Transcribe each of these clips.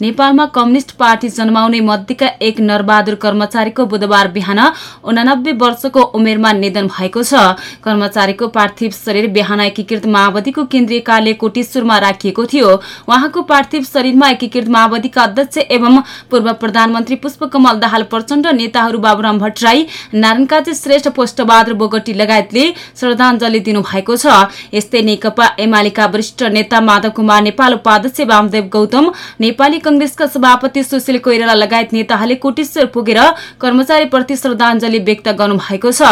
नेपालमा communist party जन्माउने मध्येका एक नरबहादुर कर्मचारीको बुधबार बिहान उनानब्बे वर्षको उमेरमा निधन भएको छ। कर्मचारीको पार्थिव शरीर बिहान एकीकृत माओवादीको केन्द्रीय कार्य कोटेश्वरमा राखिएको थियो। उहाँको पार्थिव शरीरमा एकीकृत माओवादीका अध्यक्ष एवं पूर्व प्रधानमन्त्री पुष्पकमल दाहाल प्रचण्ड नेताहरू बाबुराम भट्टराई नारायण श्रेष्ठ पोष्टबहादुर बोगटी लगायतले श्रद्धाञ्जली दिनुभएको छ। यस्तै नेकपा एमालेका वरिष्ठ नेता माधव कुमार नेपाल उपाध्यक्ष वामदेव गौतम नेपाली कंग्रेसका सभापति सुशील कोइराला लगायत नेताहरूले कोटेश्वर पुगेर कर्मचारीप्रति श्रद्धाञ्जली व्यक्त गर्नु भएको छ।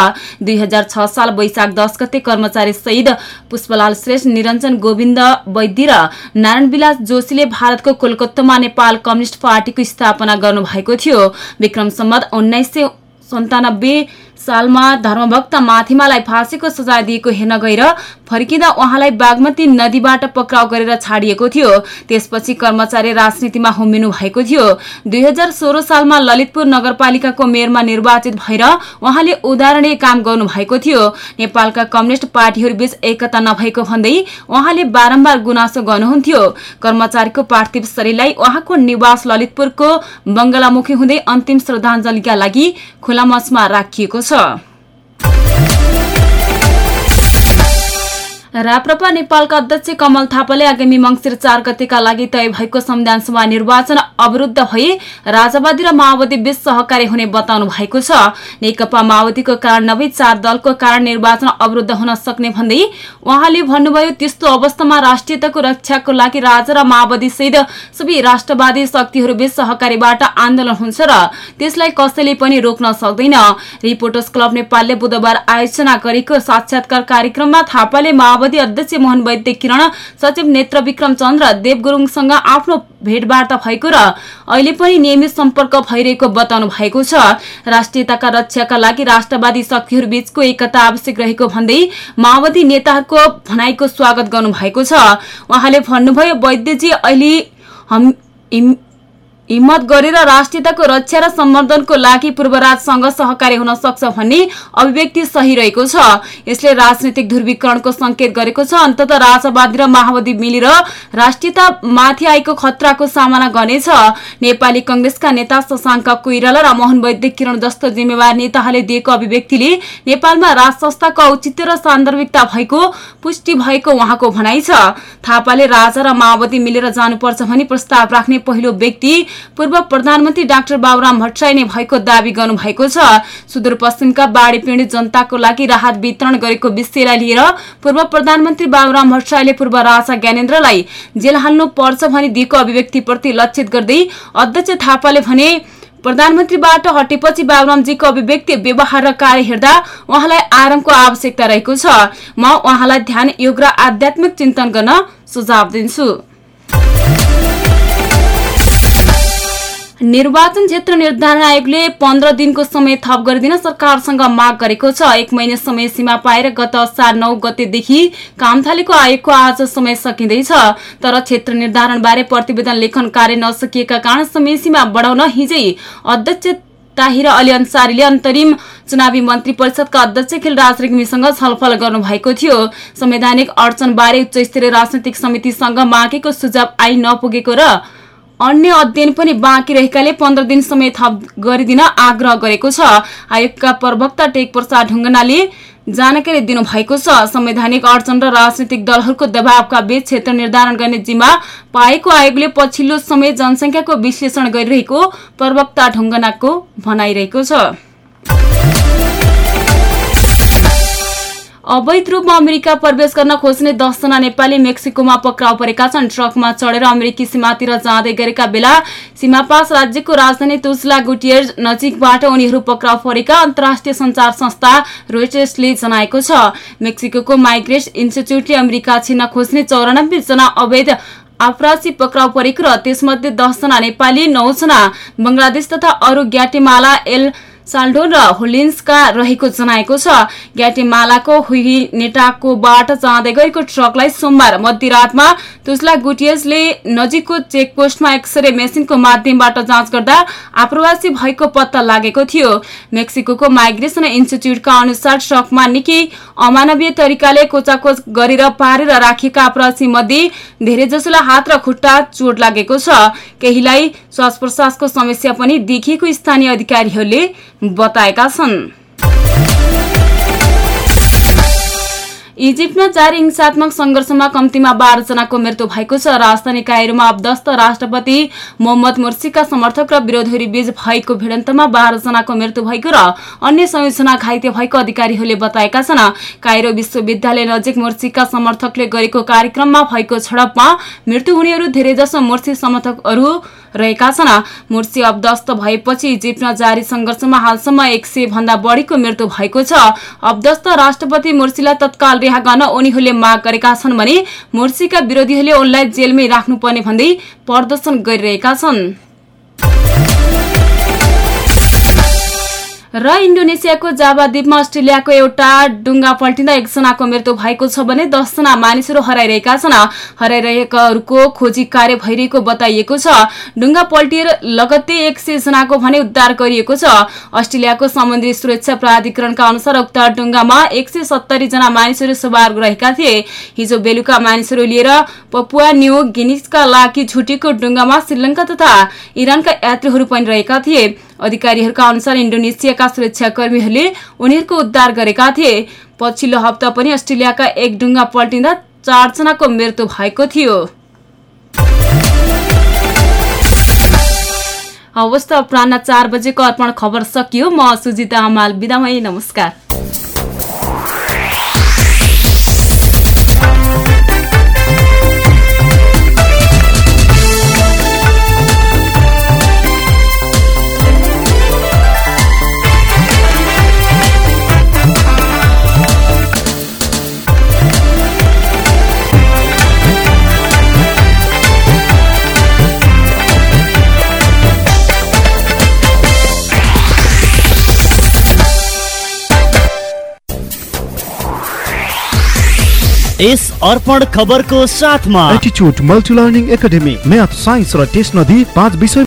दुई साल वैशाख दश गते कर्मचारी शहीद पुष्पलाल श्रेष्ठ निरञ्जन गोविन्द वैद्य र नारायण विलास जोशीले भारतको कोलकातामा नेपाल कम्युनिष्ट पार्टीको स्थापना गर्नुभएको थियो। विक्रम सम्मत उन्नाइस सालमा धर्मभक्त माथिमालाई फाँसीको सजाय दिएको हेर्न गएर फर्किँदा उहाँलाई बागमती नदीबाट पक्राउ गरेर छाडिएको थियो। त्यसपछि कर्मचारी राजनीतिमा होमिनु भएको थियो। दुई सालमा ललितपुर नगरपालिकाको मेयरमा निर्वाचित भएर उहाँले उदाहरणीय काम गर्नु भएको थियो। नेपालका कम्युनिष्ट पार्टीहरूबीच एकता नभएको भन्दै उहाँले बारम्बार गुनासो गर्नुहुन्थ्यो। कर्मचारीको पार्थिव शरीरलाई उहाँको निवास ललितपुरको बंगलामुखी हुँदै अन्तिम श्रद्धाञ्जलीका लागि खुला राखिएको छ। конца. राप्रपा नेपालका अध्यक्ष कमल थापाले आगामी मंगिर चार गतेका लागि तय भएको संविधान सभा निर्वाचन अवरुद्ध भए राजावादी र माओवादी बीच सहकारी हुने बताउनु भएको छ। नेकपा माओवादीको कारण नभई चार दलको कारण निर्वाचन अवरुद्ध हुन सक्ने भन्दै उहाँले भन्नुभयो त्यस्तो अवस्थामा राष्ट्रियताको रक्षाको लागि राजा र माओवादी सहित सबै राष्ट्रवादी शक्तिहरूबीच सहकारीबाट आन्दोलन हुन्छ र त्यसलाई कसैले पनि रोक्न सक्दैन। रिपोर्टर्स क्लब नेपालले बुधबार आयोजना गरेको साक्षात्कार कार्यक्रममा थापाले माओवादी माओवादी अध्यक्ष मोहन वैद्य किरण सचिव नेत्र विक्रम चन्द्र देव गुरुङसँग आफ्नो भेटवार्ता भएको र अहिले पनि नियमित सम्पर्क भइरहेको बताउनु भएको छ। राष्ट्रियताका रक्षाका लागि राष्ट्रवादी शक्तिहरू बीचको एकता आवश्यक रहेको भन्दै माओवादी नेताहरूको भनाइको स्वागत गर्नु भएको छ। उहाँले भन्नुभयो वैद्यजी अहिले हिम्मत गरेर राष्ट्रियताको रक्षा र सम्वर्धनको लागि पूर्वराजसँग सहकारी हुन सक्छ भन्ने अभिव्यक्ति सही रहेको छ। यसले राजनैतिक ध्रुवीकरणको संकेत गरेको छ। अन्तत राजावादी र माओवादी मिलेर राष्ट्रियता माथि आएको खतराको सामना गर्नेछ। नेपाली कंग्रेसका नेता शशाङ्क कोइराला र मोहन वैद्य किरण जस्तो जिम्मेवार नेताहरूले दिएको अभिव्यक्तिले नेपालमा राज संस्थाको औचित्य र सान्दर्भिकता भएको पुष्टि भएको उहाँको भनाइ छ। थापाले राजा र माओवादी मिलेर जानुपर्छ भनी प्रस्ताव राख्ने पहिलो व्यक्ति पूर्व प्रधानमन्त्री डाक्टर बाबुराम भट्टराई नै भएको दावी गर्नु भएको छ। सुदूरपश्चिमका बाढ़ी पीड़ित जनताको लागि राहत वितरण गरेको विषयलाई लिएर पूर्व प्रधानमन्त्री बाबुराम भट्टराईले पूर्व राजा ज्ञानेन्द्रलाई जेल हाल्नु पर्छ भनी दिएको अभिव्यक्तिप्रति लक्षित गर्दै अध्यक्ष थापाले भने प्रधानमन्त्रीबाट हटेपछि बाबुरामजीको अभिव्यक्ति व्यवहार र कार्य हेर्दा उहाँलाई आरामको आवश्यकता रहेको छ। म उहाँलाई ध्यान योग र आध्यात्मिक चिन्तन गर्न सुझाव दिन्छु। निर्वाचन क्षेत्र निर्धारण आयोगले पन्ध्र दिनको समय थप गरिदिन सरकारसँग माग गरेको छ। एक महिना समय सीमा पाएर गत असार नौ गतेदेखि काम थालेको आयोगको आज समय सकिँदैछ। तर क्षेत्र निर्धारण बारे प्रतिवेदन लेखन कार्य नसकिएका कारण समय सीमा बढाउन हिजै अध्यक्ष ताहिर अली अन्सारीले अन्तरिम चुनावी मन्त्री परिषदका अध्यक्ष खिलराज रेग्मीसँग छलफल गर्नु भएको थियो। संवैधानिक अडचन बारे उच्च स्तरीय राजनैतिक समितिसँग मागेको सुझाव आइ नपुगेको र अन्य अध्ययन पनि बाँकी रहेकाले पन्ध्र दिन समय थप गरिदिन आग्रह गरेको छ। आयोगका प्रवक्ता टेक प्रसाद ढुङ्गनाले जानकारी दिनुभएको छ। संवैधानिक अडचन र राजनैतिक दलहरूको दबावका बीच क्षेत्र निर्धारण गर्ने जिम्मा पाएको आयोगले पछिल्लो समय जनसंख्याको विश्लेषण गरिरहेको प्रवक्ता ढुङ्गनाको भनाइरहेको छ। अवैध रूपमा अमेरिका प्रवेश गर्न खोज्ने दसजना नेपाली मेक्सिकोमा पक्राउ परेका छन्। ट्रकमा चढेर अमेरिकी सीमातिर जाँदै गरेका बेला सीमापास राज्यको राजधानी तुसला गुटियर नजिकबाट उनीहरू पक्राउ परेका अन्तर्राष्ट्रिय संचार संस्था रोइटर्सले जनाएको छ। मेक्सिको माइग्रेट इन्स्टिच्युटले अमेरिका छिर्न खोज्ने चौरानब्बे जना अवैध आपरासी पक्राउ परेको र त्यसमध्ये दसजना नेपाली नौजना बंगलादेश तथा अरू ग्याटेमाला एल साल्डो र होलिन्सका रहेको जनाएको छ। ग्याटेमालाको हुही नेटाकोबाट जाँदै गरेको ट्रकलाई सोमबार मध्यरातमा तुसला गुटियसले नजिकको चेकपोस्टमा एक्सरे मेसिनको माध्यमबाट जाँच गर्दा आप्रवासी भएको पत्ता लागेको थियो। मेक्सिको माइग्रेसन इन्स्टिच्युटका अनुसार ट्रकमा निकै अमानवीय तरिकाले कोचाकोच गरेर पारेर राखिएका आप्रवासी मध्ये धेरै जसोलाई हात र खुट्टा चोट लागेको छ। केहीलाई श्वास प्रश्वासको समस्या पनि देखिएको स्थानीय अधिकारीहरूले बताएका छन्। इजिप्टमा जारी हिंसात्मक संघर्षमा कम्तीमा बाह्रजनाको मृत्यु भएको छ। राजधानी कायरोमा अवदस्त राष्ट्रपति मोहम्मद मुर्सीका समर्थक र विरोधीहरू बीच भएको भिडन्तमा बाह्रजनाको मृत्यु भएको र अन्य संयोजना घाइते भएको अधिकारीहरूले बताएका छन्। कायरो विश्वविद्यालय नजिक मुर्सीका समर्थकले गरेको कार्यक्रममा भएको झडपमा मृत्यु हुनेहरू धेरैजसो मुर्सी समर्थकहरू रहेका छन्। मुर्सी अब्दस्त भएपछि इजिप्टमा जारी संघर्षमा हालसम्म एक सय भन्दा बढीको मृत्यु भएको छ। अब्दस्त राष्ट्रपति मुर्सीलाई तत्काल रिहा गर्न उनीहरूले माग गरेका छन् भने मुर्सीका विरोधीहरूले उनलाई जेलमै राख्नुपर्ने भन्दै प्रदर्शन गरिरहेका छन्। र इन्डोनेसियाको जावा द्वीपमा अस्ट्रेलियाको एउटा डुङ्गा पल्टिँदा एकजनाको मृत्यु भएको छ भने दसजना मानिसहरू हराइरहेका छन्। हराइरहेकाहरूको खोजी कार्य भइरहेको बताइएको छ। डुङ्गा पल्टिएर लगत्तै एक सय जनाको भने उद्धार गरिएको छ। अस्ट्रेलियाको समुद्री सुरक्षा प्राधिकरणका अनुसार उक्त डुङ्गामा एक जना मानिसहरू सवार रहेका थिए। हिजो बेलुका मानिसहरू लिएर पपुवा न्यू गिनिसका लागि छुटेको डुङ्गामा श्रीलङ्का तथा इरानका यात्रीहरू पनि रहेका थिए। अधिकारीहरूका अनुसार इन्डोनेसियाका सुरक्षाकर्मीहरूले उनीहरूको उद्धार गरेका थिए। पछिल्लो हप्ता पनि अस्ट्रेलियाका एक डुङ्गा पल्टिँदा चारजनाको मृत्यु भएको थियो। अवस्था प्राण चार बजेको अर्पण खबर सकियो। म सुजिता हमाल बिदामय नमस्कार। यस अर्पण खबरको साथमा। एटिच्युड multi learning academy math science र टेस्ट नदी पाँच विषय